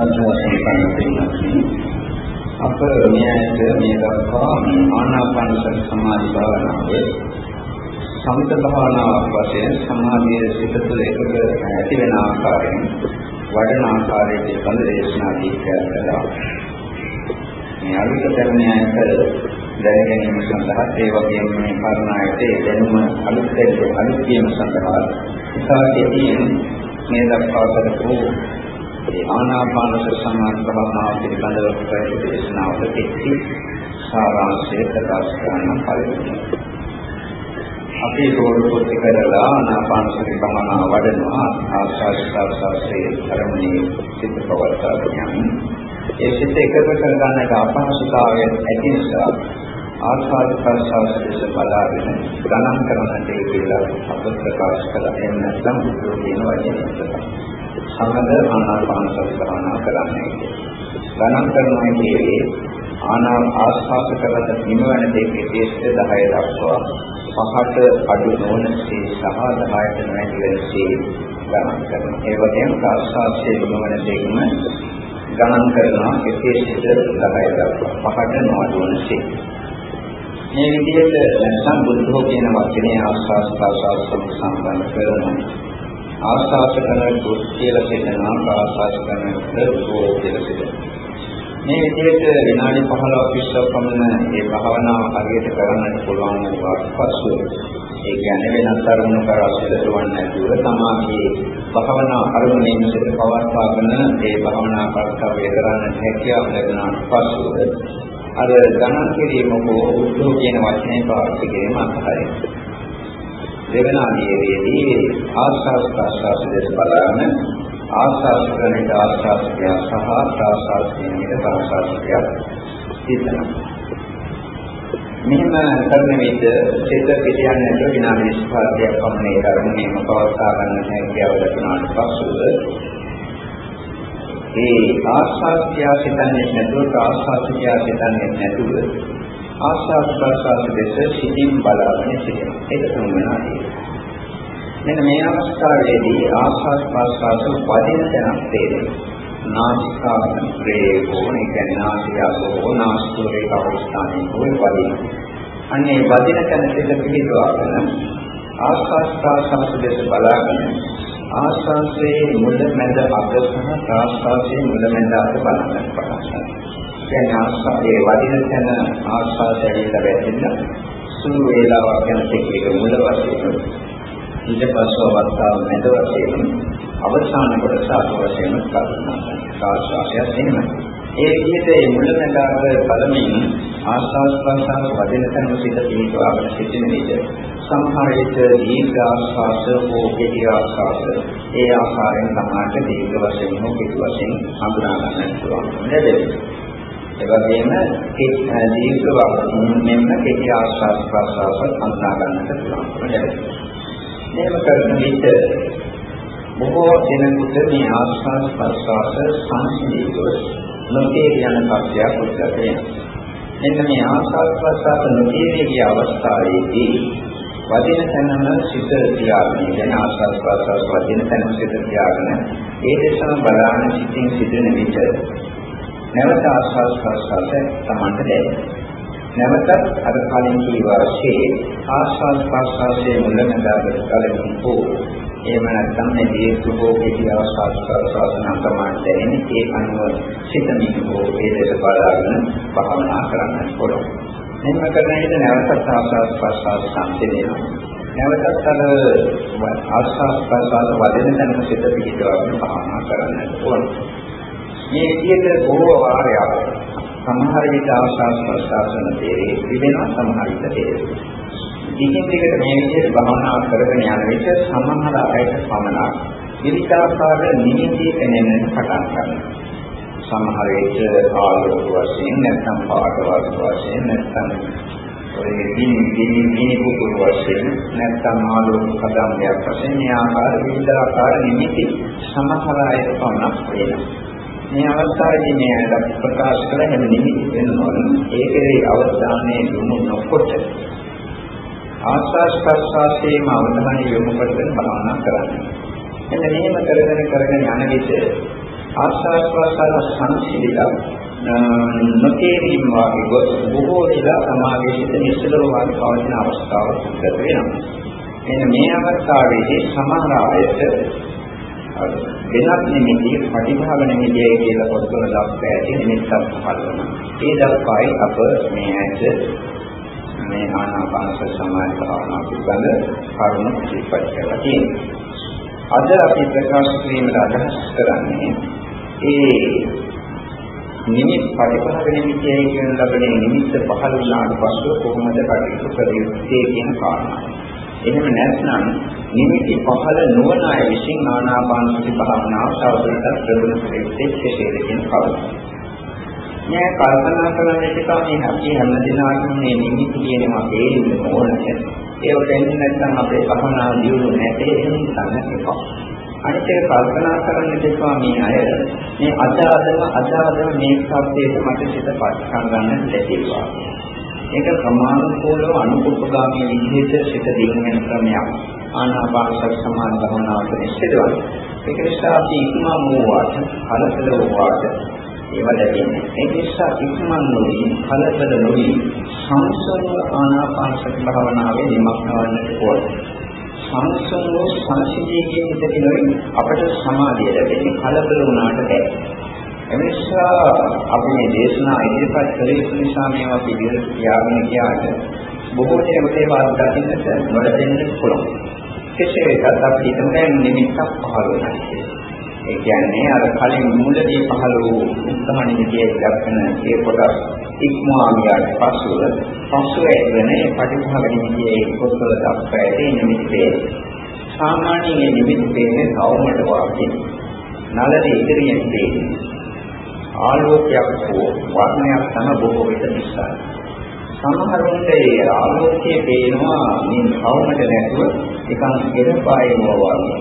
අප මෙයට මේ දක්වා ආනාපාන සති සමාධි භාවනාවේ සමිත භාවනාවක් වශයෙන් සමාධියේ සිට තුළ එකක ඇති වෙන ආකාරයෙන් වඩන ආකාරයේ පිළිබඳ දේශනා දීපයක් කළා. මේ අලුත ධර්මයන්ට දැන ගැනීම සඳහා ඒ වගේම මේ කරුණායට ඒ දැනුම අලුත් දෙයක් අලුත් වීම සඳහා ඉතාලියෙන් මේ දක්වා කරපු ඒ ආනාපාන සමාධි භාවනාව පිළිබඳව කරපු දේශනාවට එක්ටි සාරාංශය ප්‍රකාශ කරන්න පරිදි. අපි ගෝරුපොත් කරලා ආනාපාන සති භාවනාව වඩනවා. ආස්වාස්වාස්වාසේ ධර්මයේ සිත පවත්වා ඒ සිත එකතු කර ගන්නට අපහසුතාවය ඇති නිසා ආස්වාද ප්‍රසවාස දෙස බලාගෙන ගණන් කරන්නට කියලා අප ප්‍රකාශ කළා. එහෙම නැත්නම් බුදු කියන වචනේ සමද ආනාපාන සති භාවනා කරන්නේ. ගණන් කරනවා කියන්නේ ආනා ආස්වාද කරලා නිමවන දෙකේ 10 දක්වා පහට අඩු නොවන සේ සහ 10ට නැති වෙන සේ ගණන් කරනවා. ඒ වගේම ආස්වාදයේ නිමවන දෙකම ගණන් කරනවා එසේ සිට 10 දක්වා පහට නොඅඩු වන සේ. මේ විදිහට නැත්නම් බුද්ධෝ කියන වචනේ ආස්වාද ප්‍රසවාස සම්බන්ධ කරනවා. ආස්වාද කරන දුක් කියලා කියනවා ආස්වාද කරන දුක් කියලා කියනවා. මේ විදිහට විනාඩි 15ක් 20ක් පමණ මේ භාවනාව හරියට කරන්නට පුළුවන් වුණාට පස්සෙ ඒ කියන්නේ වෙනත් අරමුණු කරා සිදුවන්නේ නැතුව තමාගේ භාවනා අරමුණෙන් සිට පවත්වාගෙන මේ භාවනා කර්තව්‍ය කරන්නට හැකියාව ලැබුණාට පස්සෙ අර ගණන් කිරීම හෝ උද්දෝ කියන වචනේ පාවිච්චි කිරීම අත්හරින. දෙවන අධ්‍යයනයේදී ආස්වාද ප්‍රසවාස දෙස බලාගෙන ආස්වාද කරන විට ආස්වාදය සහ ප්‍රාසාද කියන විට ප්‍රාසාදය හිතනවා. මෙහෙම කරන විට සිත පිටියන්නේ නැතුව විනාඩි 25ක් පමණ ඒ කර්මණයම පවත්වා ගන්න හැකියාව ලැබුණාට පසුව ඒ ආස්වාදය සිතන්නේ නැතුව ප්‍රාසාදය සිතන්නේ නැතුව ආස්වාද ප්‍රාසාද දෙස සිතින් බලාගෙන සිටිනවා. ඒක තුන්වෙනි මෙන්න මේ අවස්ථාවේදී ආස්වාද ප්‍රාසාද වදින තැනක් තේරෙනවා. නාසිකාග්‍රේ හෝනේ කියන්නේ නාසිකාගෝ නාස්තුරේ අවස්ථාවේ හොය වදින. අන්නේ වදින තැන සිට පිළිදවාගෙන ආස්වාද ප්‍රාසාද දෙස බලාගෙන ආස්වාදයේ මුල මැද අග සහ ප්‍රාසාදයේ මුල මැද අග බලන්න පටන් ගන්නවා. කියන්නේ ආස්වාදයේ වදින තැන ආස්වාදය ඇවිල්ලා වැටෙන්න සුළු වේලාවක් යන තෙක් ඒක මුල වශයෙන් ඊට පස්ව අවස්ථාව මැද වශයෙන් අවසාන කොටස අත වශයෙන් කල්පනා ආස්වාදය එහෙමයි. ඒ විදිහට මේ මුල මැදාක බලමින් ආස්වාද ප්‍රසආස වදින තැන සිට පිළිපවාගෙන සිටින විට සමහර විට දීර්ඝ ආස්වාද හෝ කෙටි ආස්වාද ඒ ආකාරයෙන් සමාජ දීර්ඝ වශයෙන් හෝ කෙටි වශයෙන් හඳුනා ගන්නට පුළුවන්. නේද? ඒ වගේම දීර්ඝ වශයෙන් කෙටි ආස්වාද ප්‍රසආස හඳුනා ගන්නට පුළුවන්. මේව කරන විට බොහෝ දෙනෙකුට මේ ආස්වාද ප්‍රසආස සංසිඳීව නොතේ යන කප්පයක් උද්ගත වෙනවා. මෙන්න මේ ආස්වාද ප්‍රසආස නොතේ ගිය අවස්ථාවේදී වදින තැනම සිත තියාගෙන දැන් ආස්වාද ප්‍රසආස වදින තැනම සිත තියාගෙන ඒ දෙසම බලාගෙන සිටින් සිටින විට නැවත ආස්වාද ප්‍රසආස තමන්ට දැනෙනවා. නැවත අර කලින් කී වාසේ ආස්වාද ප්‍රසආසයේ මුලමදාගට කලින් හෝ එහෙම නැත්නම් මේ දීර්ඝෝ කෙටි ආස්වාද ප්‍රසආස නම් තමයි දැනෙන්නේ ඒ අනුව සිතමින් හෝ ඒ දෙස බලාගෙන භාවනා කරන්න පුළුවන්. මෙන්න කරන විට නැවතත් ආස්වාද ප්‍රසආස සම්පෙන්නනවා. නැවතත් අර ආස්වාද ප්‍රසආස වදින තැන සිත පිහිටවගෙන භාවනා කරන්න ඕන. මේ විදිහට බොහෝ වාරයක් සමහර විට ආශාස ප්‍රසආසන තේරේ විවෙනවා සමහර විට තේරේ. දිගින් දිගට මේ විදිහට භවනා කරගෙන යන විට සමහර අයට පමණක් විවිධාකාර නිමිති එනෙන පටන් ගන්නවා. සමහර විට ආලෝක වශයෙන් නැත්නම් පාට වශයෙන් නැත්නම් ඔය දිනි දිනි දිනි කුකුල් වශයෙන් නැත්නම් ආලෝක පදම්යක් වශයෙන් මේ ආකාර විවිධාකාර නිමිති සමහර අයට පමණක් වෙනවා. මේ අවස්ථාවේදී මේ ප්‍රකාශ කළ හැම නිමිති වෙනවනම් ඒකේ අවධානයේ යොමු නොකොට ආස්වාස් ප්‍රස්වාසයේම අවධානය යොමු කරගෙන භාවනා කරන්න. එන්න මෙහෙම කරගෙන කරගෙන යන විට ආස්වාද ප්‍රසාර සංසිඳිලා නොතේරීම වාගේ ගොස් බොහෝ දිලා සමාගයේ සිට නිශ්චලව වාගේ පවතින අවස්ථාවක් සිද්ධ වෙනවා. එන්න මේ අවස්ථාවේදී සමහර අයට වෙනත් නිමිති ප්‍රතිභාව නිමිතිය කියලා පොත්වල දක්වා ඇති නිමිත්තක් පහළ වෙනවා. ඒ දක්වායි අප මේ ඇට මේ ආනාපානස සමාධි භාවනා පිළිබඳ කරුණු ඉස්පත් කරලා තියෙනවා. අද අපි ප්‍රකාශ කිරීමට අදහස් කරන්නේ ඒ නිමිත් පරිපහක නිමිතියයි කියන ලබන නිමිත්ත පහළ වුණාට පස්සේ කොහොමද කටයුතු කළ යුත්තේ කියන කාරණා. එහෙම නැත්නම් නිමිති පහළ නොවන අය විසින් ආනාපාන සති භාවනාව තවදුරටත් ප්‍රගුණ කෙරෙන්නේ කෙසේද කියන කාරණා. මේ කල්පනා කරන එක තමයි අපි හැම දිනකම මේ නිමිති කියනවා තේරෙන්න ඕනේ. ඒවට එන්නේ නැත්නම් අපේ භවනා දියුණු නැtei එහෙම හිතන්න එපා. අනිත් එක කල්පනා කරන්න දෙපා මේ අය මේ අදාදම අදාදම මේ සත්‍යයට මට සිතපත් කරගන්න ලැබෙනවා. ඒක ප්‍රමාණිකෝලව අනුකූලගාමී විදිහට සිත දිනුවෙන ක්‍රමයක්. ආනාපාන සති සමාධි භවනාවට නිශ්චිතවයි. ඒක නිසා අපි ඉක්මන් වූවාට, කලකල වූවාට ඒවා ලැබෙන්නේ. ඒ නිසා ඉක්මන් නොවි, කලබල නොවි සංසෝම ආනාපාන සති භාවනාවේ නිමක් වන්නට ඕනේ. සංසෝම සංසිද්ධියේ ඉඳගෙන අපට සමාධිය ලැබෙන්නේ කලබල වුණාට බැහැ. එනිසා අපි මේ දේශනා ඉදිරිපත් කළ යුතු නිසා මේවා පිළිවෙල තියාගෙන ගියාට බොහෝ දෙනෙකුට ඒවා අත්දකින්නට නොලැබෙන්න පුළුවන්. කෙසේ වෙතත් අපි හිතමු නිමිත්තක් පහළ වෙනවා. ඒ කියන්නේ අර කලින් මුලදී පහළ වූ උත්සාහනිකයේ දක්වන ඒ කොටස් ඉක්මවා ගියාට පසුව පසුව එන්නේ පටිභාගනිකයේ පොත්වල දක්වා ඇති නිමිත්තේ සාමාන්‍යයෙන් නිමිත්තේ කවමඩ වාගේ නලදී ඉදිරියෙන් තියෙන්නේ ආලෝකයක් හෝ වර්ණයක් තම බොහෝ විට නිසා සමහරුන්ට ඒ ආලෝකයේ පේනවා මේ කවමඩ නැතුව එකන් එරපායනවා වගේ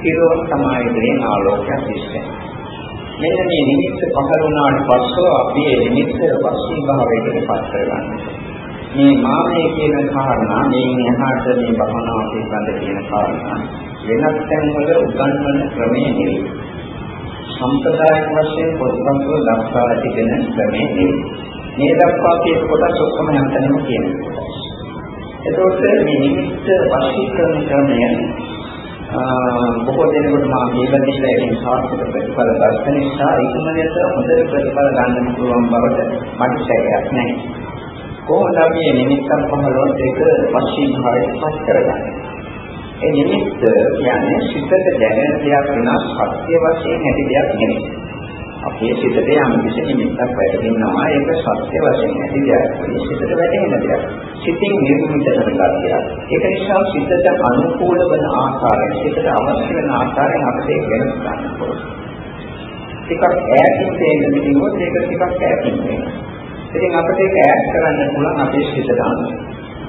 පිරෝන් තමයි දෙන ආලෝකයක් ඉස්සේ. මෙන්න මේ නිමිත්ත පහළ වුණාට පස්සෙ අපි මේ නිමිත්ත වශී භාවයකට පත් කරගන්නවා. මේ මාමයේ කියන කාරණා මේ එහාට මේ භවනා පිළිබඳ කියන කාරණා වෙනත් තැන්වල උගන්වන ක්‍රමයේ නෙවෙයි. සම්ප්‍රදායික වශයෙන් පොත්පත්වල දක්වා තිබෙන ක්‍රමයේ නෙවෙයි. මේ දක්වා කියන කොටස් ඔක්කොම හැමතැනම කියනවා. එතකොට මේ නිමිත්ත වශී කරන ක්‍රමය බොහෝ දෙනෙකුට මා කියලා දීලා ඒකෙන් සාර්ථක ප්‍රතිඵල දර්ශන නිසා ඉක්මනට හොඳ ප්‍රතිඵල ගන්න පුළුවන් බවට මට සැකයක් නැහැ. කොහොමද අපි මේ නිමිත්තක් පහළොත් ඒක වශී භාවයට පත් කරගන්නේ? ඒ නිමිත්ත කියන්නේ සිතට දැනෙන දෙයක් වෙන සත්‍ය වශයෙන් ඇති දෙයක් නෙමෙයි. අපේ සිතට යම් කිසි නිමිත්තක් වැටෙනවා ඒක සත්‍ය වශයෙන් ඇති දෙයක්. ඒ සිතට වැටෙන දෙයක්. සිතින් නිර්මිත කරගත් දෙයක්. ඒක නිසා සිතට අනුකූල වන ආකාරයෙන් සිතට අවශ්‍ය වෙන ආකාරයෙන් අපිට වෙනස් ගන්න පුළුවන්. ටිකක් ඈතින් තේරෙන විදිහට ඒක ටිකක් ඈතින් වෙනවා. ඉතින් අපිට ඒක ඈත් කරන්න පුළුවන් අපේ සිතට අනුව.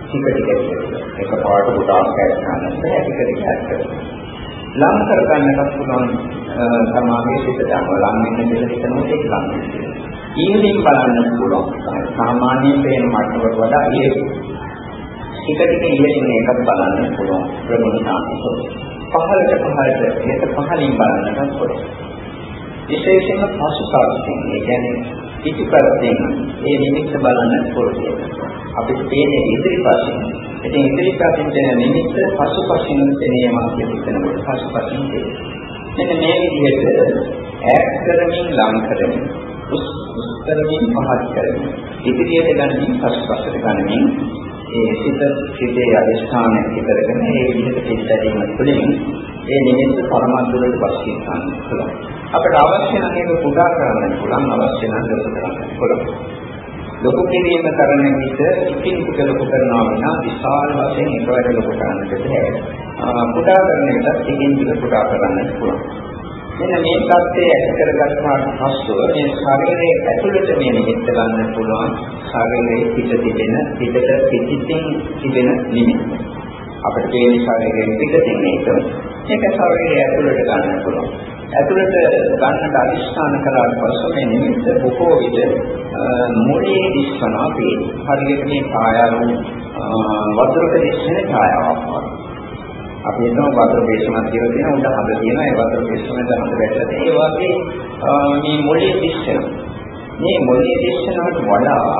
ටික ටික එක පාට කොටස් ඈත් කරන්න බෑ ටික ටික ඈත් කරන්න. ලං කර ගන්නට පුළුවන් සමාගයේ සිට යනවා ලං වෙන්න කියලා හිතනකොට ඒක ලං වෙනවා. ඊමෙන් බලන්න පුළුවන්. සාමාන්‍ය පේන මට්ටමකට වඩා ඉහළ. ටික ටික ඉහළින් මේකත් බලන්න පුළුවන් ප්‍රමුඛතාවය. පහළට පහළට මේක පහළින් බලන්නත් පුළුවන්. විශේෂයෙන්ම පසුකාලයෙන් ඒ කියන්නේ පිටිපස්සෙන් ඒ නිමිත්ත බලන්න පුළුවන්. අපිට පේන්නේ ඉදිරිපස්සෙන් ඉතින් ඉතිරිපසින් දෙන නිමිත්ත පසුපසින් දෙනේම කියන හිතනකොට පසුපසින් දෙන. මෙන්න මේ විදිහට ඈත් කරමින් ලං කරමින් උස් කරමින් පහත් කරමින් ඉදිරියට ගනිමින් පසුපසට ගනිමින් ඒ සිත සිතේ අධිෂ්ඨානය ඉතරගෙන ඒ විදිහට පිළිපැදීම තුළින් ඒ නිමිත්ත පරමාර්ථවලට පස්සේ ගන්න පුළුවන්. අපට අවශ්‍ය නම් ඒක පුදා කරන්න පුළුවන් අවශ්‍ය නම් දස කරන්න පුළුවන්. ලොකු කිරීම කරන විට ඉතින් කුට ලොකු කරනවා නම් විශාල වශයෙන් එකවර ලොකු කරන්නට බැහැ. කුඩා කරන විට ඉතින් ටික කුඩා කරන්නට පුළුවන්. මෙන්න මේ தත්ත්වය ඇති කරගත්තාට පස්සෙ මේ ශරීරයේ ඇතුළත මේ නිමිත්ත ගන්න පුළුවන් ශරීරයේ පිට තිබෙන පිටට පිටින් තිබෙන නිමිත්ත. අපිට පේන ශරීරයෙන් පිටින් මේක ඒක ශරීරයේ ඇතුළට ගන්න පුළුවන්. ඇතුළට ගන්නට අදිස්ථාන කරාට පස්සේ මේ නිමිත්ත බොහෝ විට මොලේ දිස්වනවා පේන්නේ. හරියට මේ කායරු වතුරක දිස්සෙන ඡායාවක් වගේ. අපි හිතමු වතුර බේසමක් කියලා තියෙන උඩ හඳ තියෙනවා ඒ වතුර බේසමෙන් හඳ වැටලා ඒ වගේ මේ මොළේ දිස්සන මේ මොළේ දිස්සනකට වඩා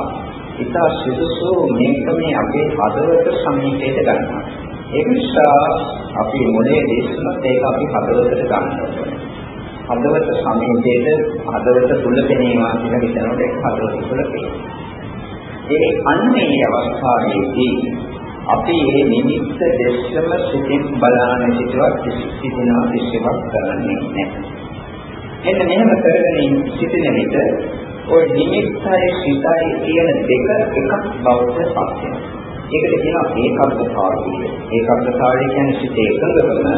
ඉතා සුදුසු මේක මේ අපේ හදවත සමීපයට ගන්නවා ඒ නිසා අපි මොළේ දිස්සනත් ඒක අපි හදවතට ගන්නවා හදවත සමීපයට හදවත තුල පෙනේවා කියලා හිතනකොට ඒක හදවත තුල පෙනේ. ඒ අන්නේ අවස්ථාවේදී අපි මේ නිමිත්ත දෙස්සම සිතින් බලාන සිටවත් කිසිදිනා කිසිවක් කරන්නේ නැහැ. එන්න මෙහෙම කරගෙන සිටින විට ওই නිමිත්තයි සිතයි කියන දෙක එකක් බවට පත් වෙනවා. ඒකට කියනවා ඒකාග්‍රතාවය. ඒකාග්‍රතාවය කියන්නේ සිත එකඟකම.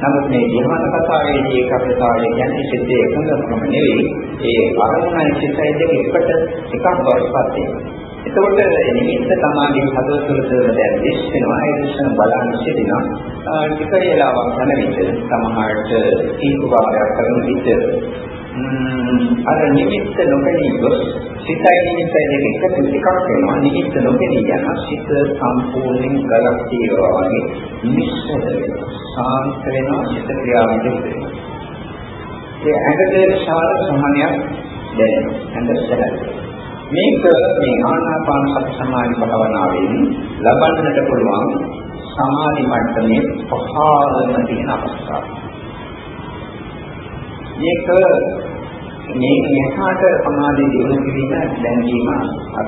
නමුත් මේ ධ්‍යාන කතාවේදී ඒකාග්‍රතාවය කියන්නේ සිත එකඟකම නෙවෙයි. ඒ අරමුණයි සිතයි දෙක එකට එකක් බවට පත් වෙනවා. එතකොට නිමිත්ත තමයි හදවත තුළ දැන් දිස්සෙනවා ඒ දිස්සන බලන්න සිටිනවා ටික වේලාවක් යන විට සමහරට කීප වාරයක් කරන විට අර නිමිත්ත නොපෙනී ගොස් සිතයි නිමිත්තයි දෙක එකතු එකක් වෙනවා. නිමිත්ත නොපෙනී යන සිත සම්පූර්ණයෙන් ගලක් තියනවා වගේ නිශ්චල වෙනවා. සාන්ත වෙනවා සිත ක්‍රියාවට වෙනවා. ඒ ඇඟට විශාල සහනයක් දැනෙනවා. ඇඟ සැහැල්ලුයි මේක මේ ආනාපාන සති සමාධි භාවනාවෙන් ලබන්නට පුළුවන් සමාධි මට්ටමේ පහළම තියෙන අවස්ථාව. මේක මේ මෙහාට සමාධි දියුණු කිරීම දැනීම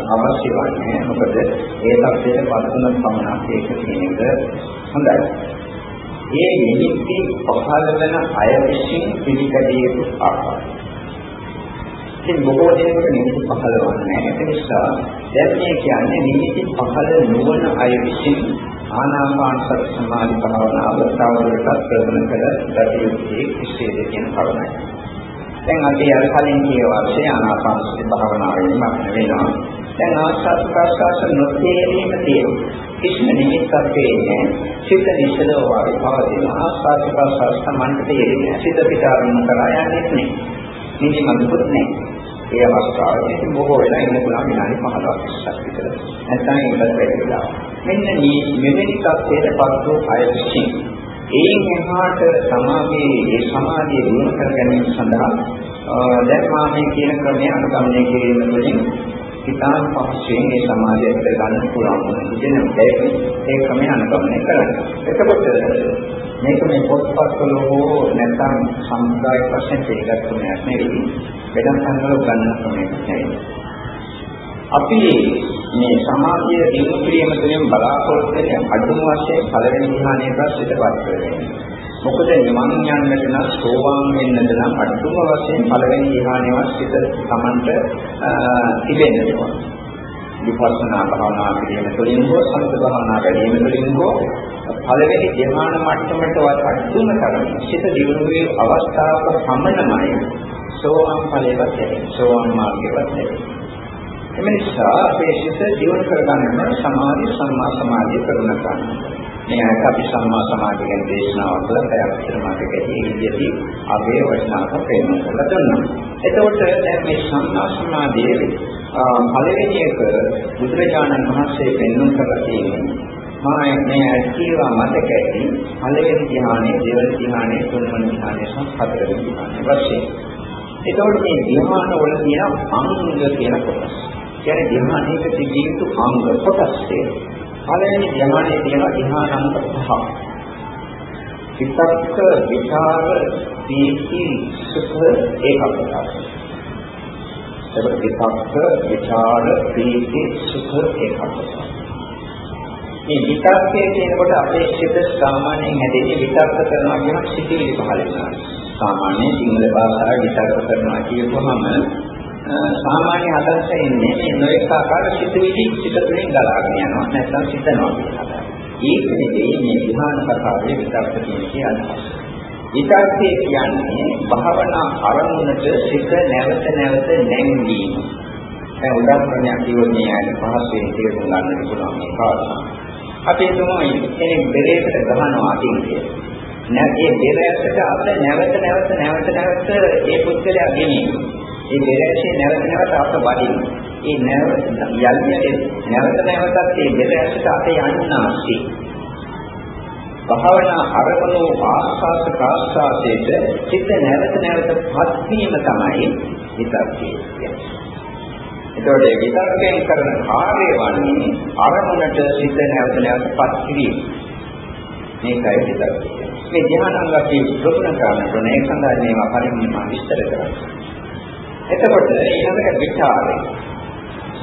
අවශ්‍ය වන්නේ මොකද ඒ තත්ත්වයට පත්වන පමණක් ඒක කියන එක හොඳයි. ඒ නිමිති පහළ වෙන අය විසින් පිළිගැදිය යුතු ආකාරය ඉතින් බොහෝ දෙනෙකුට නිමිති පහළවන්නේ නැහැ. ඒ නිසා දැන් මේ කියන්නේ නිමිති පහළ නොවන අය විසින් ආනාපාන සති සමාධි භාවනාව තවදුරටත් ප්‍රගුණ කළ ගතියුත්තේ කෙසේද කියන කරුණයි. දැන් අපි අර කලින් කියවා වාසේ ආනාපාන සති භාවනාවෙන් මම වෙනවා. දැන් ආස්වාද ප්‍රසආස නොතේරීම තියෙනවා. කිසිම නිමිත්තක් දෙන්නේ සිත නිසලව වගේ පවතින ආස්වාද ප්‍රසආස සමන්ත තේරෙන්නේ. සිත පිටාරින් කරා යන්නේ නැහැ. නිදිමතකුත් නැහැ. ඒ අවස්ථාවේ ඉතින් බොහෝ වෙලා ඉන්න පුළුවන් විනාඩි 15ක් 20ක් විතර. නැත්නම් ඒකත් වැඩි වෙලා. මෙන්න මේ මෙවැනි තත්ත්වයටපත් වූ අය විසින් ඒන් එහාට සමාධියේ ඒ සමාධිය දිනු කර ගැනීම සඳහා දැන් මා මේ කියන ක්‍රමය අනුගමනය කිරීම තුළින් ඉතාම පහසුවෙන් මේ සමාධිය ඇති ගන්න පුළුවන් වෙන දෙයක් ඒ ක්‍රමය අනුගමනය කරන්න. එතකොට මේක මේ පොත්පත්වල හෝ නැත්නම් සම්ප්‍රදායික වශයෙන් පිළිගත් ක්‍රමයක් නෙවෙයි. වෙනත් සංවල ගන්න ක්‍රමයක් නෙවෙයි. අපි මේ සමාධිය දිනු කිරීම තුළින් බලාපොරොත්තු වෙන අඩුම වශයෙන් පළවෙනි ධ්‍යානයට පිටපත් කරගන්න. මොකද නිවන් යන්නට නම් සෝවාන් වෙන්නට නම් අඩුම වශයෙන් පළවෙනි ධ්‍යානයවත් සිත Tamanට තිබෙන්න ඕන. විපස්සනා භාවනා කිරීම තුළින් හෝ සමථ භාවනා වැඩිම තුළින් හෝ පළවෙනි ධ්‍යාන මට්ටමටවත් අඩුම තරම සිත දියුණුවේ අවස්ථාවක පමණමයි සෝවාන් ඵලයවත් ලැබෙන්නේ. සෝවාන් මාර්ගයවත් ලැබෙන්නේ. එම නිසා අපේ සිත දියුණු කරගන්න සමාධි සම්මා සමාධිය කරුණ ගන්න. මේ අයට අපි සම්මා සමාධිය ගැන දේශනාවක් කළා පැයක් විතර මතක ඇති අපේ වචනාක ප්‍රේම කරලා දුන්නා. එතකොට දැන් මේ සම්මා සමාධියේ පළවෙනි එක බුදුරජාණන් වහන්සේ පෙන්වන්න කරලා තියෙන්නේ මා මේ ඇස්කීවා මතක ඇති පළවෙනි ධ්‍යානයේ දෙවන ධ්‍යානයේ තුන්වෙනි ධ්‍යානයේ සහ හතරවෙනි ධ්‍යානයේ වශයෙන්. එතකොට මේ ධ්‍යාන වල තියෙන අංග කියන කොටස්. කියන්නේ ධ්‍යානයක තිබිය යුතු අංග කොටස් පළවෙනි ධ්‍යානයේ තියෙන ධ්‍යානාංග පහ. විතක්ක විචාර පීති සුඛ ඒකකතාව. එතකොට විතක්ක විචාර පීති සුඛ ඒකකතාව. මේ විතක්කය කියනකොට අපේ සිත සාමාන්‍යයෙන් හැදෙන්නේ විතක්ක කරනවා කියන සිතිවිලි පහළ වෙනවා. සාමාන්‍ය සිංහල භාෂාවේ විතක්ක කරනවා කියපුවම සාමාන්‍ය අදහස එන්නේ මේ නොඑක ආකාර සිතිවිලි සිත තුළින් ගලාගෙන යනවා නැත්නම් සිතනවා කියන අදහස. ඒක නෙවෙයි මේ විහාන කතාවේ විතක්ක කියන්නේ අදහස. විතක්කේ කියන්නේ භාවනා අරමුණට සිත නැවත නැවත නැංවීම. දැන් උදාහරණයක් කිව්වොත් මේ ආයත පහසෙන් තේරුම් ගන්න පුළුවන් මේ කාරණා. අපි හිතමු කෙනෙක් බෙරේකට ගහනවා අතින් කියලා. නැත්නම් ඒ බෙරෑසට අප නැවත නැවත නැවත නැවත ඒ පුද්ගලයා ගෙනියනවා. ඒ බෙරෑසේ නැවත නැවත අප වදිනවා. ඒ නැවත යන්නේ නැවත නැවතත් ඒ බෙරෑසට අප යන්නාසි. භාවනා අරමුණු ආස්වාද ප්‍රාස්වාදයට චිත්ත නැවත නැවත පත්වීම තමයි විතක්කේ කියන්නේ. එතකොට විතක්කයෙන් කරන කාර්යය වන්නේ අරමුණට සිත නැවත නැවත පත් කිරීම. මේකයි විතක්කේ. මේ ධ්‍යානංග අපි ප්‍රගුණ කරනකොට මේ සඳහා මේවා පරිමම විස්තර කරනවා. එතකොට ඊළඟට විචාරය.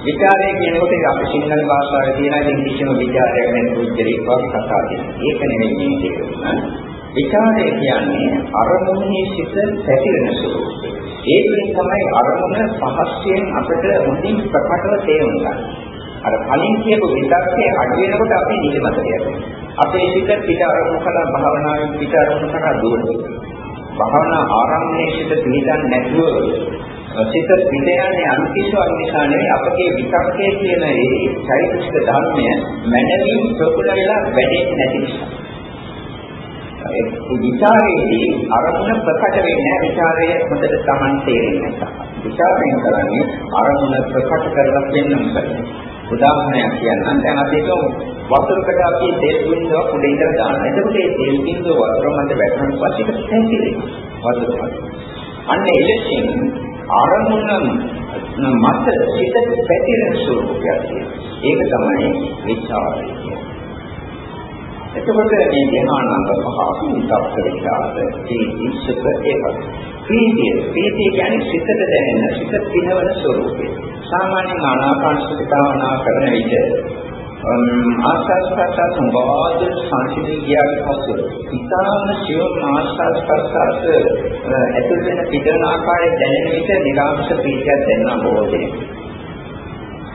විචාරය කියනකොට අපි සිංහල භාෂාවේ තියෙන ඉතින් කිසිම විචාරයක් නැති උච්චරික වගේ කතා තියෙනවා. ඒක නෙවෙයි මේ තේරුම. විචාරය කියන්නේ අරමුණේ සිට පැතිරෙන ස්වභාවය. ඒකෙන් තමයි අරමුණ පහස්යෙන් අපිට මුලින් ප්‍රකටව තේරුම් ගන්න. අර කලින් කියපු විතක්කේ අඩු වෙනකොට අපි නිදිමත යනවා. අපේ සිත පිට අරමුණු කරලා භාවනාවෙන් පිට අරමුණු කරලා දුවනවා. භාවනා ආරම්භයේ සිට පිළිගන්නේ නැතුව සිත පිට යන්නේ අනිත්‍යවක් නිසා නෙවෙයි අපගේ විතක්කේ කියන ඒ චෛතසික ධර්මය මනමින් ප්‍රබල වෙලා වැඩෙන්නේ නැති නිසා. ඒ විචාරයේදී අරමුණ ප්‍රකට වෙන්නේ නැහැ විචාරය හොඳට Taman තේරෙන්නේ නැහැ. විචාරයෙන් කරන්නේ අරමුණ ප්‍රකට කරලා පෙන්වන්න බෑ. උදාහරණයක් කියන්නම් දැන් අපි වතුරකට අපි තෙල් බින්දුවක් උඩ ඉඳලා දානවා. එතකොට මේ තෙල් බින්දුව වතුර මත වැටෙනකොට පස්සේ ඒක තැන්තිරෙනවා. වතුර මත. අන්න එලෙසින් අරමුණ මත සිත පැතිරෙන ස්වરૂපයක් ඒක තමයි විචාරය එතකොට මේ ධ්‍යානාංග පහ උත්ප්ප විචාර ප්‍රීති සුඛ ඒකත්. ප්‍රීතිය ප්‍රීතිය කියන්නේ සිතට දැනෙන සිත පිනවන ස්වરૂපය සාමාන්‍යයෙන් ආනාපාන සති භාවනා කරන විට ආස්වාද ප්‍රසආස සම්බෝධ සංසිඳී ගියාට පසු ඉතාම සියුම් ආස්වාද ප්‍රසආස ඇතුල් වෙන පිටන ආකාරය දැනෙන විට නිරාමස ප්‍රීතියක් දැනෙන බොහෝ දෙනෙක්.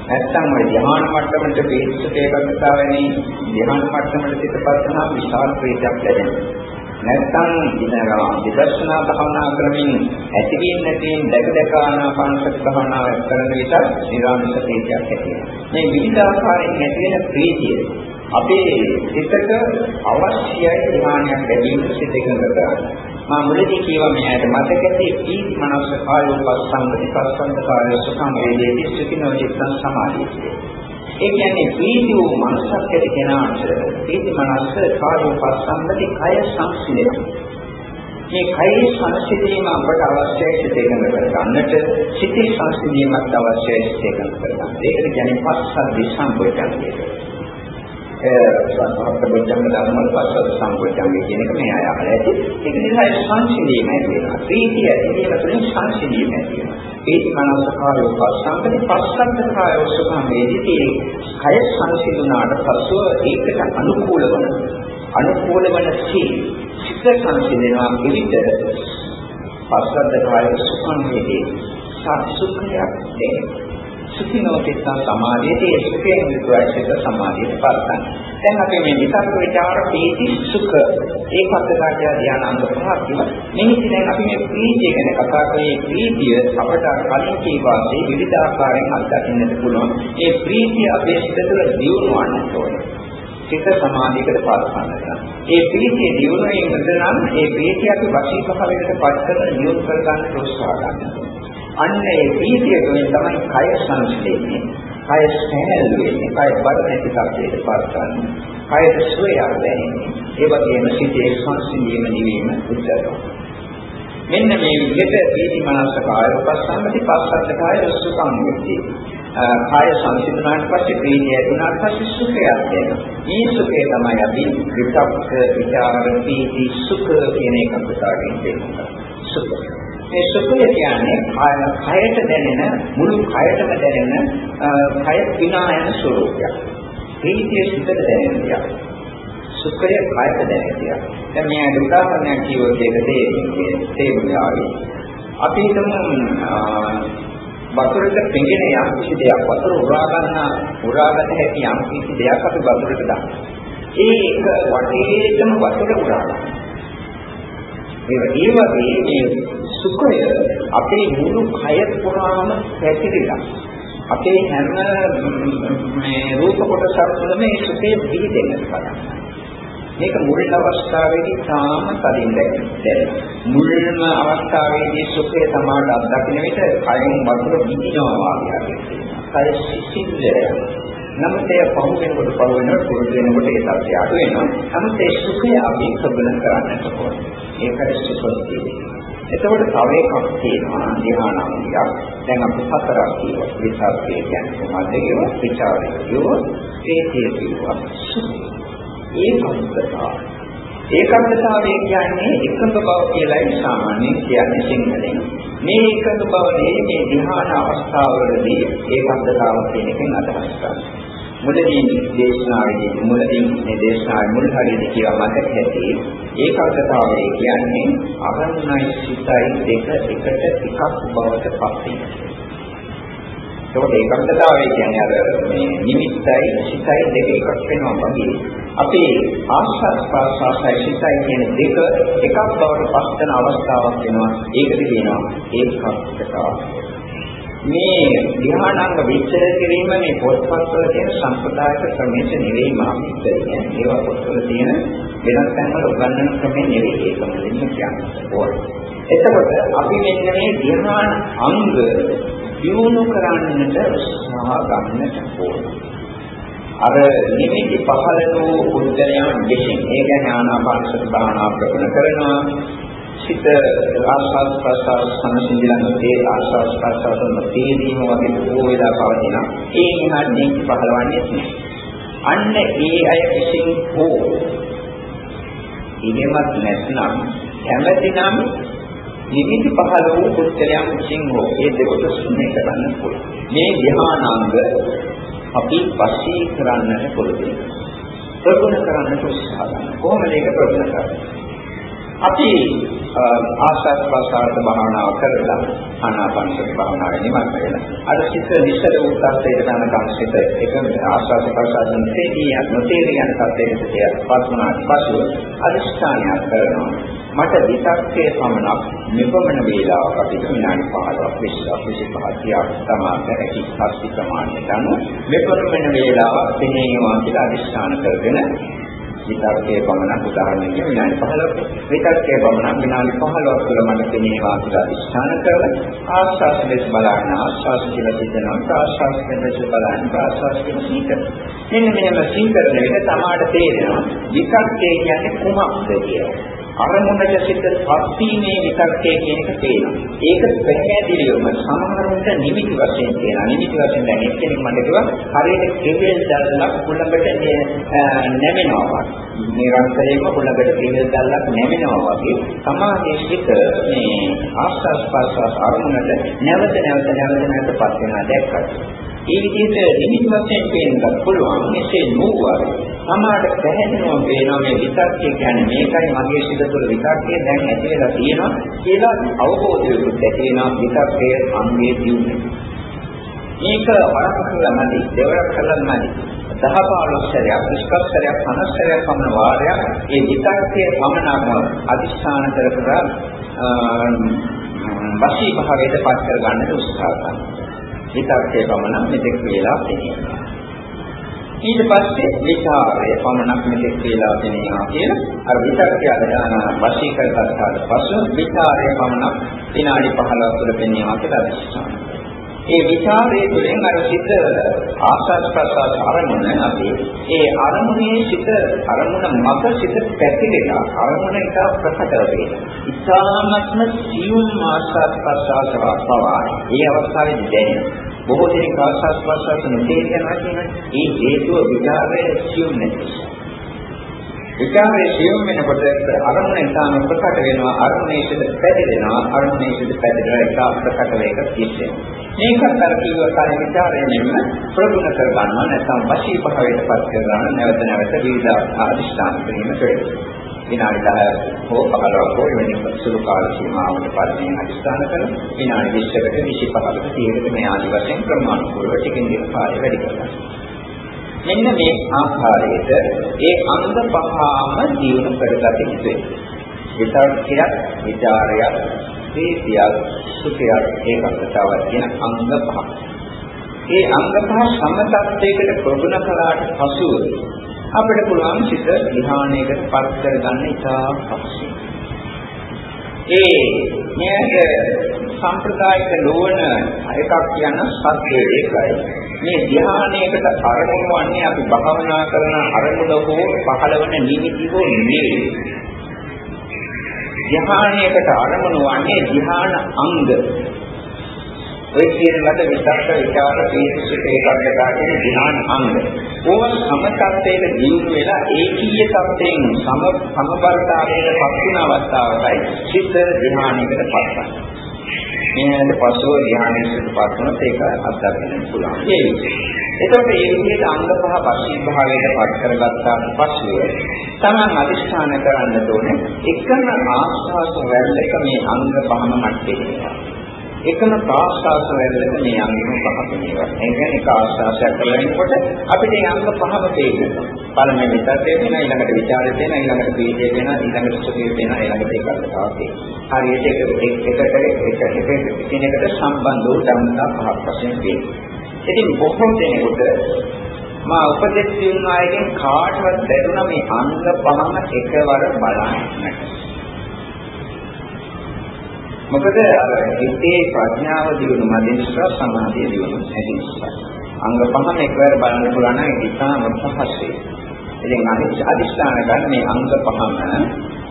නැත්තම් ඔය ධ්‍යාන මට්ටමට පිටසට ඒකකතාව වෙනි ධ්‍යාන මට්ටමට පිටපත් නම් විශාල ප්‍රීතියක් දැනෙනවා. නැත්නම් ඉතනවා විදර්ශනා භාවනා ක්‍රමින් ඇතිවීම නැතිවීම දැක දැක ආනාපානසති භාවනාව කරන විට නිරාමිෂ ප්‍රීතියක් ඇති වෙනවා. මේ විවිධ ආකාරයෙන් ඇති වෙන ප්‍රීතිය අපේ සිතට අවශ්‍යයි ධ්‍යානයක් ලැබීම සිත එකඟ කරගන්න. මා මුලදී කියවා මෙයාට මතකදී පීති මනස කායෝ පස්සම්පති පස්සන්ත කායෝ සුඛං වේදේති සුඛිනෝ චිත්තං සමාධිය. ඒ කියන්නේ ප්‍රීති වූ මනසක් ඇති කෙනාට ප්‍රීති මනස කායෝ පස්සම්පති කය සංසිඳන. මේ කයේ සංසිඳීම අපට අවශ්‍යයි සිතේකම කරගන්නට සිතේ සංසිඳීමක් අවශ්‍යයි සිතේකම කරගන්න. ඒකට කියන්නේ පස්සද්ධි සම්පූර්ණ කියන්නේ. සත්‍යබොධ්‍යංග ධර්ම පස්සද සම්පූර්ණංග කියන එක මේ අය අහලා ඇති. ඒක නිසා සංසිඳීම ඇති වෙනවා. ප්‍රීතිය ඇති වෙන තුලින් සංසිඳීම ඇති වෙනවා. ඒ මනසකාරෝ පස්සන්තේ පස්සන්තකාරෝ සුඛං වේදිතේ කය සංසිඳුණාට පසුව ඒකට අනුකූල වන අනුකූල වන සී සිත සංසිඳනවා විවිධ පස්සන්තකාරෝ සුඛං වේදී සත්සුඛයක් දෙන්නේ. සුඛිනෝ චිත්ත සමාධියදී ඒ සුඛයෙන් විද්වාසිත සමාධියට පස්සන. දැන් අපි මේ විතක් විචාර පීති සුඛ ඒකත් කාර්ය ධ්‍යාන අංග පහක් තියෙනවා. මෙහි දැන් අපි මේ ප්‍රීතිය ගැන කතා කරේ ප්‍රීතිය අපට කලින් කීවාසේ විවිධ ආකාරයෙන් අත්දකින්නට පුළුවන්. ඒ ප්‍රීතිය අපේ සිත තුළ දියුණුවන්නට ඕනේ. සිත සමාධියකට පස්සන්නට. ඒ ප්‍රීතිය දියුණුවෙන් ඉඳලා ඒ ප්‍රීතිය අපි වශී භාවයකට පත් කරන නියොත් කර ගන්න උත්සාහ ගන්නවා. අන්න ඒ ප්‍රීතිය තුළින් තමයි කය සංසිඳෙන්නේ. කය සැහැල්ලු වෙන්නේ. කය බර නැති තත්ත්වයට පත් ගන්න. කයට සුවයක් දැනෙන්නේ. ඒ වගේම සිතේ සංසිඳීම නිවීම උත්තරයි. මෙන්න මේ විදිහට ප්‍රීති මනස කාය උපස්සම්පති පස්සද්ධ කාය සුඛං වෙති. කාය සංසිඳනාට පස්සේ ප්‍රීතිය ඇතිවනාට පස්සේ සුඛයක් දැනෙනවා. මේ සුඛය තමයි අපි විතක්ක විචාර ප්‍රීති සුඛ කියන එක අපසාරින් දෙන්නවා. සුඛ මේ සුඛය කියන්නේ කයට දැනෙන මුළු කයටම දැනෙන කය විනා යන ස්වરૂපයක්. ප්‍රීතිය සිතට දැනෙන දෙයක්. සුඛය කයට දැනෙන දෙයක්. දැන් මේ උදාහරණයක් කියවොත් ඒක තේරෙන්නේ තේරුණාවි. අපි හිතමු වතුරට පෙඟෙන යම් කිසි දෙයක් වතුර උරා ගන්න උරාගත හැකි යම් කිසි දෙයක් අපි වතුරට දානවා. ඒක වටේටම වතුර උරා ගන්නවා. ඒ වගේ මේ සුඛය අපේ මුළු කය පුරාම පැතිරිලා අපේ හැම මේ රූප කොටසක් තුළ මේ සුඛය පිහිටෙන්න පටන් මේක මුල් අවස්ථාවේදී තාම තදින් දැනෙනවා. මුල්ම අවස්ථාවේදී සුඛය තමයි අත්දකින්න විට කයෙන් වතුර පිටිනවා වගේ. කය සිසිල්ලය. නමුත් ඒ පහු වෙනකොට පහු වෙනකොට පුරුදු වෙනකොට ඒ තත්ත්වය අඩු වෙනවා. නමුත් ඒ සුඛය අපි ප්‍රබල කරන්නට ඕනේ. ඒකයි සුඛය. එතකොට තව එකක් තියෙනවා ධ්‍යානාංගයක්. දැන් අපි හතරක් කියනවා. විචාරය කියන්නේ මොකක්ද කියනවා? විචාරය කියනවා. ඒකේ කියනවා. ඒකත්වතාව. ඒකත්වතාවය කියන්නේ එකඟ බව කියලායි සාමාන්‍යයෙන් කියන්නේ සිංහලෙන්. මේ එකඟ බව මේ ධ්‍යාන අවස්ථාවවලදී ඒකත්වතාව කියන එකෙන් අදහස් කරන්නේ. මුලදී දේශනාවේදී මුලදී මේ දේශනාවේ මුල් හරියට කියවා මතක ඇති ඒකාග්‍රතාවය කියන්නේ අරණයි සිතයි දෙක එකට එකක් බවට පත් වීම. ඒකෝට ඒකාග්‍රතාවය කියන්නේ අර මේ නිමිත්තයි සිතයි දෙක එකක් වෙනවා වගේ අපේ ආස්වාද ප්‍රාසාසයි සිතයි කියන දෙක එකක් බවට පත් වෙන අවස්ථාවක් වෙනවා ඒකට කියනවා ඒකාග්‍රතාවය. මේ ධ්‍යානාංග විචාර කිරීම මේ පොත්පත්වල තියෙන සම්ප්‍රදායික ක්‍රමයට නෙවෙයි මම කියන්නේ. ඒවා පොත්වල තියෙන වෙනස් තැන්වල උගන්වන ක්‍රමෙ නෙවෙයි ඒක මුලින්ම කියන්නේ. එතකොට අපි මෙන්න මේ ධ්‍යාන අංග දියුණු කරන්නට උත්සාහ ගන්නට ඕන. අර නිමිති පහළ වූ උද්දයන් විසින් ඒ කියන්නේ ආනාපානසති භාවනා ප්‍රගුණ කරනවා සිත ආස්වාද ප්‍රසාර සම්සිඳිලන ඒ ආස්වාද ප්‍රසාර නොතේරීම වගේ බොහෝ වෙලා පවතින ඒ නිහඬින් පහළවන්නේ නැහැ. අන්න ඒ අය විසින් හෝ ඉගෙමත් නැත්නම් කැමැතිනම් නිමිති පහළ වූ පුත්‍රයන් විසින් හෝ ඒ දෙකට සුන්නේ කරන්න පුළුවන්. මේ ධ්‍යානාංග අපි වශී කරන්නට පුළුවන්. ප්‍රගුණ කරන්නට උත්සාහ කරනවා. කොහොමද ඒක ප්‍රගුණ කරන්නේ? අපි ආස්වාද ප්‍රසආද භාවනාව කරලා ආනාපානසති භාවනාවේ නිමත් වෙලා අර සිත විසර වූ තත්ත්වයට යනකම් සිත එක ආස්වාද ප්‍රසආදෙන් තේදී නොතේරී යන තත්ත්වයකට පත් වුණාට පසු අදිස්ථානයක් කරනවා. මට විතක්කේ පමණක් මෙපමණ වේලාවක් අපි විනාඩි 15ක් 20ක් 25ක් තමයි ඇති සත්‍ය ප්‍රමාණයට අනුව මෙපමණ වේලාවක් තේනේවා කියලා අදිස්ථාන කරගෙන විතර්කයේ පමණක් උදාහරණයක් විනාඩි 15ක් විතර්කයේ පමණක් විනාඩි 15ක් තුළ මට පෙනේවා කියලා ඉස්හාන කරලා ආස්වාස් ලෙස බලන්න. ආස්වාස් කියලා හිතනවා. ආස්වාස් ලෙස බලන්න. ආස්වාස් කියලා සීකර මෙන්න මෙහෙම සීකරන විට තමාට තේරෙනවා විතර්කයේ කියන්නේ කුමක්ද කියලා. අරමුණට සිත පස්සීමේ විතක්කේ කියන එක පේනවා. ඒක පැහැදිලිවම සමහරවිට නිමිති වශයෙන් තියෙනවා. නිමිති වශයෙන් දැන් එක්කෙනෙක් මට කිව්වා හරියට කෙහෙල් දැල්ලක් කුලකට නැමෙනවා. නිරන්තරයෙන්ම කුලකට කෙහෙල් දැල්ලක් නැමෙනවා වගේ සමාධියේ සිට මේ ආස්වාස් ප්‍රාස්වාස් අරමුණට නැවත නැවත නැවත නැවත පස් වෙනවා දැක්කත්. ඒ විදිහට නිමිති වශයෙන් පේන්නත් පුළුවන්. මෙසේ නුවර සමාඩ පැහැදිලිවම පේනවා මේ විතක්කය කියන්නේ මේකයි මගේ සිත තුළ විතක්කය දැන් ඇති වෙලා තියෙනවා කියලා අවබෝධයකුත් ඇති වෙනවා විතක්කය අංගයේ දියුනේ. මේක වරක් කරලා නැති දෙවරක් කරලා නැති දහ පහළොස් සැරයක් 20 සැරයක් 50 සැරයක් පමණ වාරයක් ඒ විතක්කයේ පමණම අදිස්ථාන කර කර වශී භාවයට පත් කර ගන්නට උත්සාහ කරනවා. විතක්කේ පමණ මෙතෙක් වේලා පෙනීම. ඊට පස්සේ විචාරය පමණක් මෙතෙක් වේලා පෙනීමා කියලා අර විතක්කය වශී කරගත්තාට පසු විචාරය පමණක් විනාඩි 15ක් තුළ පෙනීමා කියලා අදිස්ථාන. ඒ විචාරයේ තුළින් අර සිත ආස්වාද ප්‍රසආස අරමුණ අපි ඒ අරමුණේ සිත අරමුණ මත සිත පැතිරෙලා අරමුණ එක ප්‍රකට වෙනවා. ඉතාමත්ම සියුම් ආස්වාද ප්‍රසආස පවා ඒ අවස්ථාවේදී දැනෙනවා. බොහෝ දෙනෙක් ආස්වාද ප්‍රසආස නොතේරෙනවා කියන්නේ ඒ හේතුව විචාරයේ සියුම් නැති. විචාරයේ සියුම් වෙනකොට අරමුණ ඉතාම ප්‍රකට වෙනවා අරමුණේ සිට පැතිරෙනවා අරමුණේ සිට පැතිරෙන එක ප්‍රකට වේක කිසිෙන්නේ. මේකත් අර කිව්ව කාලේ විචාරයෙන් ප්‍රගුණ කර ගන්නවා නැත්නම් වශී භාවයට පත් කර ගන්න නැවත නැවත විවිධ අධිෂ්ඨාන කිරීමට විනාඩි 10 හෝ 15 හෝ එවැනි සුළු කාල සීමාවකට පරිදි අධිෂ්ඨාන කරන විනාඩි 20කට 25කට 30කට මේ ආදි වශයෙන් ක්‍රමානුකූලව ටිකින් ටික කාලය වැඩි කරගන්න. මෙන්න මේ ආකාරයට ඒ අංග පහම ජීවන කරගත යුතුයි. විතර්කයක්, විචාරයක්, ප්‍රීතියක්, සුඛයක්, ඒකත්වතාවක් කියන අංග පහ. මේ අංග පහ සමතත්වයකට ප්‍රගුණ කළාට පසු අපිට පුළුවන් සිත ධ්‍යානයකට පත් කරගන්න ඉතා පස්සේ. ඒ මේක සම්ප්‍රදායික නොවන එකක් කියන සත්‍යය ඒකයි. මේ ධ්‍යානයකට අරමුණු වන්නේ අපි භාවනා කරන අරමුණ හෝ පහළවන නිමිති හෝ නෙවෙයි. ධ්‍යානයකට අරමුණු වන්නේ ධ්‍යාන අංග. ඔය කියන ලද විස්තර විචාර තීසුක ඒකාග්‍රතාව කියන ධ්‍යාන අංග. ඕන සමතත්වයට දියුණු වෙලා ඒකීය තත්ත්වයෙන් සම සමබරතාවයට පත් වෙන අවස්ථාවයි චිත්ත ධ්‍යානයකට පත් වෙනවා. මේකට පසුව ධ්‍යානයටපත් වුණොත් ඒක අත්දකින්න පුළුවන්. ඒ එතකොට මේ විදිහට අංග පහ පස්සේ භාවයට පත් කරගත්තාට පස්සේ තමන් අදිස්ථාන කරන්න ඕනේ එකම ආස්වාද වැල්ලක මේ අංග පහම මැට්ටේ. එකම ප්‍රාස්වාස වැල්ලක මේ අංග පහම මේවා. ඒ කියන්නේ එක ආස්වාසයක් කරනකොට අපිට මේ අංග පහම තේරෙනවා. පළමුවෙන් විතරේ වෙන ඊළඟට ਵਿਚාරය වෙන ඊළඟට පීඩය වෙන ඊළඟට සුඛය වෙන ඊළඟට ඒකල්පතාව තියෙනවා. හරියට එක එකට එක එක එකිනෙකට සම්බන්ධ වූ ධර්මතා පහක් වශයෙන් වෙනවා. ඉතින් බොහෝ දෙනෙකුට මා උපදෙස් දුන්න අයගෙන් කාටවත් බැරුණා මේ අංග පහම එකවර බලන්න. මොකද අර හිතේ ප්‍රඥාව දියුණු මැදින් නිසා සමාධිය දියුණු නැති නිසා. අංග පහම එකවර බලන්න පුළුවන් නම් ඒක ඉතාම පහසුයි. ඉතින් අදිස්ථාන ගන්න මේ අංග පහම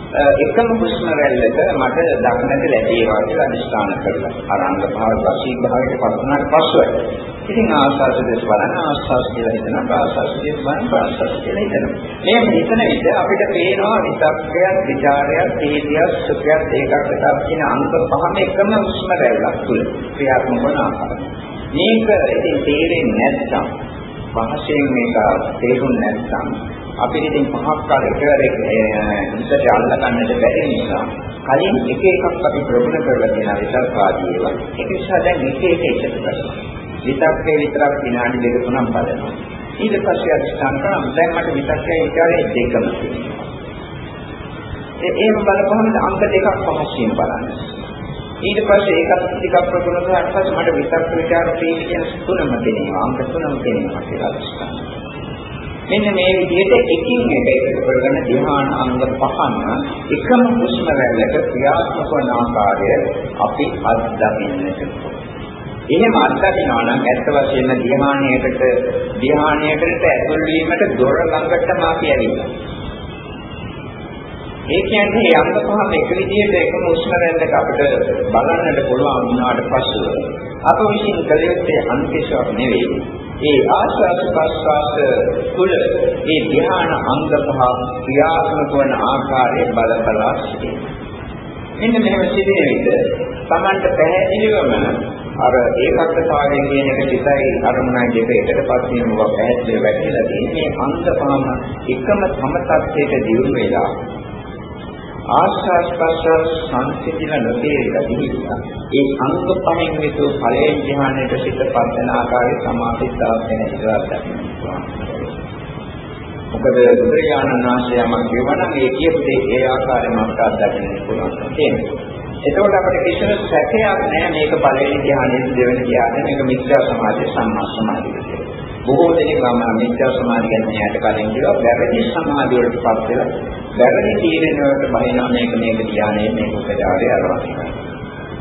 එකම හුස්ම රැල්ලක මට දක්නට ලැබේවා කියලා අදිස්ථාන කරලා අර අංග පහව වශී භාවයට පස්සනාට පස්සෙ. ඉතින් ආස්වාද දෙස් බලන ආස්වාද කියලා හිතන ප්‍රාසස් දෙස් බලන ප්‍රාසස් කියලා හිතන. මේ හිතන විට අපිට පේනවා විතක්කයක්, ਵਿਚාරයක්, තේතියක්, සුඛයක්, ඒකාග්‍රතාව කියන අංග පහම එකම හුස්ම රැල්ලක් තුල ක්‍රියාත්මක වන ආකාරය. මේක ඉතින් තේරෙන්නේ නැත්නම් පහසෙන් මේක තේරුම් නැත්නම් අපිට ඉතින් පහක් කාල එකවර ඉස්සට අල්ල ගන්නට බැරි නිසා කලින් එක එකක් අපි ප්‍රගුණ කරලා තියෙන විතරපාදී ඒවා ඒක නිසා දැන් එක එක එකට කරනවා. විතක්කේ විතරක් විනාඩි දෙක තුනක් බලනවා. ඊට පස්සේ අධිෂ්ඨාන කරනවා දැන් මට විතක්කේ විචාරේ දෙකම තියෙනවා. ඒ එහෙම බලපුවම අංක දෙකක් පහසින් බලන්න. ඊට පස්සේ ඒකත් ටිකක් ප්‍රගුණ කරලා පස්සේ මට විතක්ක විචාර ප්‍රීති කියන තුනම දෙනවා. අංක තුනම දෙනවා කියලා අධිෂ්ඨාන මෙන්න මේ විදිහට එකින් එක එකතු කරගෙන ධ්‍යාන අංග පහම එකම හුස්ම රැල්ලක ක්‍රියාත්මක වන ආකාරය අපි අත්දකින්නට එහෙම අත්දකිනවා නම් ඇත්ත වශයෙන්ම ධ්‍යානයකට ධ්‍යානයකට ඇතුල් වීමට දොර ළඟටම අපි ඇවිල්ලා. ඒ කියන්නේ අංග පහම එක විදිහට එකම හුස්ම රැල්ලක අපිට බලන්නට පුළුවන් වුණාට පස්සෙ අප විසින් කළ යුත්තේ අන්තිශාවක් නෙවෙයි ඒ ආස්වාද ප්‍රස්වාස තුළ ඒ ධ්‍යාන අංග පහ ක්‍රියාත්මක වන ආකාරය බල බලා සිටිනවා. මෙන්න මෙහෙම සිටින විට Tamanට පැහැදිලිවම අර ඒකත්වතාවය කියන එක සිතයි අරමුණයි දෙක එකටපත් වීම පැහැදිලිව වැටහිලා තියෙන්නේ අංග පහම එකම තම තත්ත්වයට දියුණු වෙලා ආස්වාස් ප්‍රසවාස සංසිඳින නොතේරිලා තිබුණා. ඒ අංග පහෙන් විතු ඵලයේ ධ්‍යානයට සිත පස්සන ආකාරයේ සමාධිස්ථාප වෙන ඉස්සරහ දක්වනවා. මොකද බුදුරජාණන් වහන්සේ යමක් කියවනම් ඒ කියපු දේ ඒ ආකාරයෙන්ම අපට අත්දකින්න පුළුවන් තියෙනවා. එතකොට අපිට කිසිම සැකයක් නැහැ මේක පළවෙනි ධ්‍යානයේ දෙවෙනි ධ්‍යානයේ මේක මිත්‍යා සමාධිය සම්මා සමාධිය කියලා. බොහෝ දෙනෙක් මම මිත්‍යා සමාධිය ගැන මෙයාට කලින් කිව්වා වැරදි සමාධිය වලටපත් වෙලා වැරදි තීරණ වලට බහිනවා මේක මේක ධ්‍යානයේ මේක උපචාරය අරවනවා.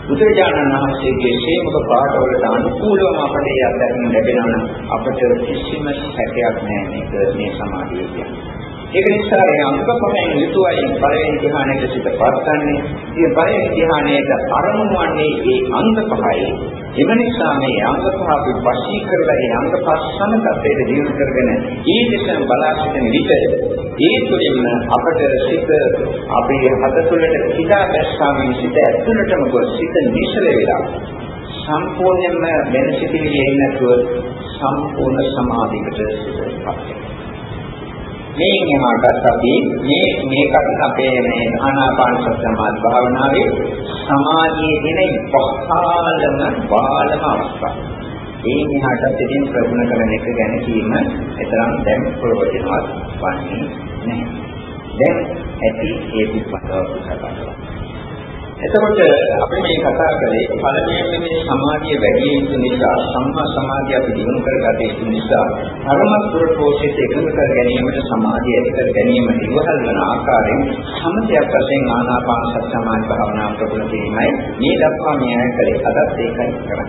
බුදුරජාණන් වහන්සේගේ ශේමක පාඩවලට අනුකූලවම අපට ඒ අත්දැකීම් ලැබෙනවා නම් අපට කිසිම සැකයක් නැහැ මේක මේ සමාධිය කියන්නේ. ඒක නිසා ඒ අංග පහෙන් යුතුවයි පළවෙනි ධ්‍යානයට සිතපත් ගන්නේ. ඒ පළවෙනි ධ්‍යානයට අරමුණු වන්නේ ඒ අංග පහයි. එම නිසා මේ අංග පහ අපි වශී කරලා ඒ අංග පහ සමතත්වයට දියුණු කරගෙන ඒ දෙසම බලා සිටින විට ඒ තුළින්ම අපට සිත අපේ හද තුළට කිදා බැස්සාමින් සිත ඇතුළටම ගොස් සිත නිසල වෙලා සම්පූර්ණයෙන්ම වෙන සිටිවිලි නැතුව සම්පූර්ණ සමාධියකට සිතපත් වෙනවා. මේ එහාටත් අපි මේ මේකත් අපේ මේ ආනාපාන සමාධි භාවනාවේ සමාධියේ දෙන පහළම බාලම අවස්ථාව. ඒ එහාටත් ඉතින් ප්‍රගුණ කරන එක ගැන කීම එතරම් දැන් ප්‍රයෝජනවත් වන්නේ නැහැ. දැන් ඇති ඒ පිටපතව පුසකට. එතකොට අපි මේ කතා කරේ පළමුවෙන් මේ සමාධිය වැඩි යුතු නිසා සම්මා සමාධිය අපි දිනු කරගත යුතු නිසා ධර්මස්වර ප්‍රෝෂිත එකඟ කර ගැනීමට සමාධිය ඇති කර ගැනීමට ඉවහල් වන ආකාරයෙන් සමථයක් වශයෙන් ආනාපාන සති සමාධි භාවනා ප්‍රගුණ කිරීමයි මේ දක්වා මෙය කලේ අදත් ඒකයි කරන්නේ.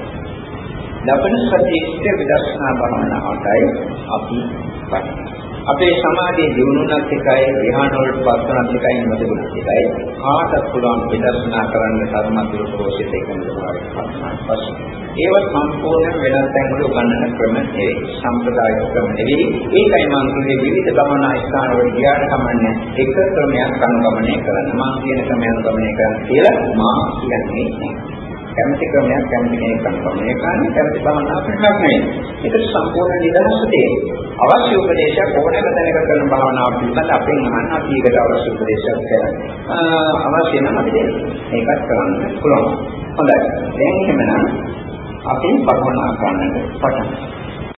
ලබන සතියේ විදර්ශනා භාවනාවටයි අපි වඩන්නේ. අපේ සමාධියේ දියුණුවත් එකයි ධ්‍යාන වලට පස්සනත් එකයි නොතිබුණත් එකයි. කාටත් පුළුවන් විදර්ශනා කරන්න ධර්මතුරු ප්‍රෝෂිත එකම තමයි ඒව සම්පූර්ණ වෙනස් තැන්වල උගන්වන ක්‍රම නෙවෙයි සම්ප්‍රදායික ක්‍රම නෙවෙයි. ඒකයි මම කියන්නේ විවිධ ගමන ස්ථාන වල ගියාට කමන්නේ එක ක්‍රමයක් අනුගමනය කරන්න. මම කියන ක්‍රමය අනුගමනය කරන්න කියලා මා කියන්නේ කැමති ක්‍රමයක් කැමති කෙනෙක් අනුගමනය කරන්නේ කැමති භාවනාවක් නෙවෙයි. ඒක සම්පූර්ණ නිදහස තියෙනවා. අවශ්‍ය උපදේශයක් ඕනෑම තැනක කරන භාවනාවක් පිළිබඳ අපෙන් අහන්න අපි ඒකට අවශ්‍ය උපදේශයක් කරනවා. අවශ්‍ය නම් අපි දෙන්න. ඒකත් කරන්න පුළුවන්. හොඳයි. දැන් එහෙමනම් අපි භාවනා කරන්නට පටන් ගමු.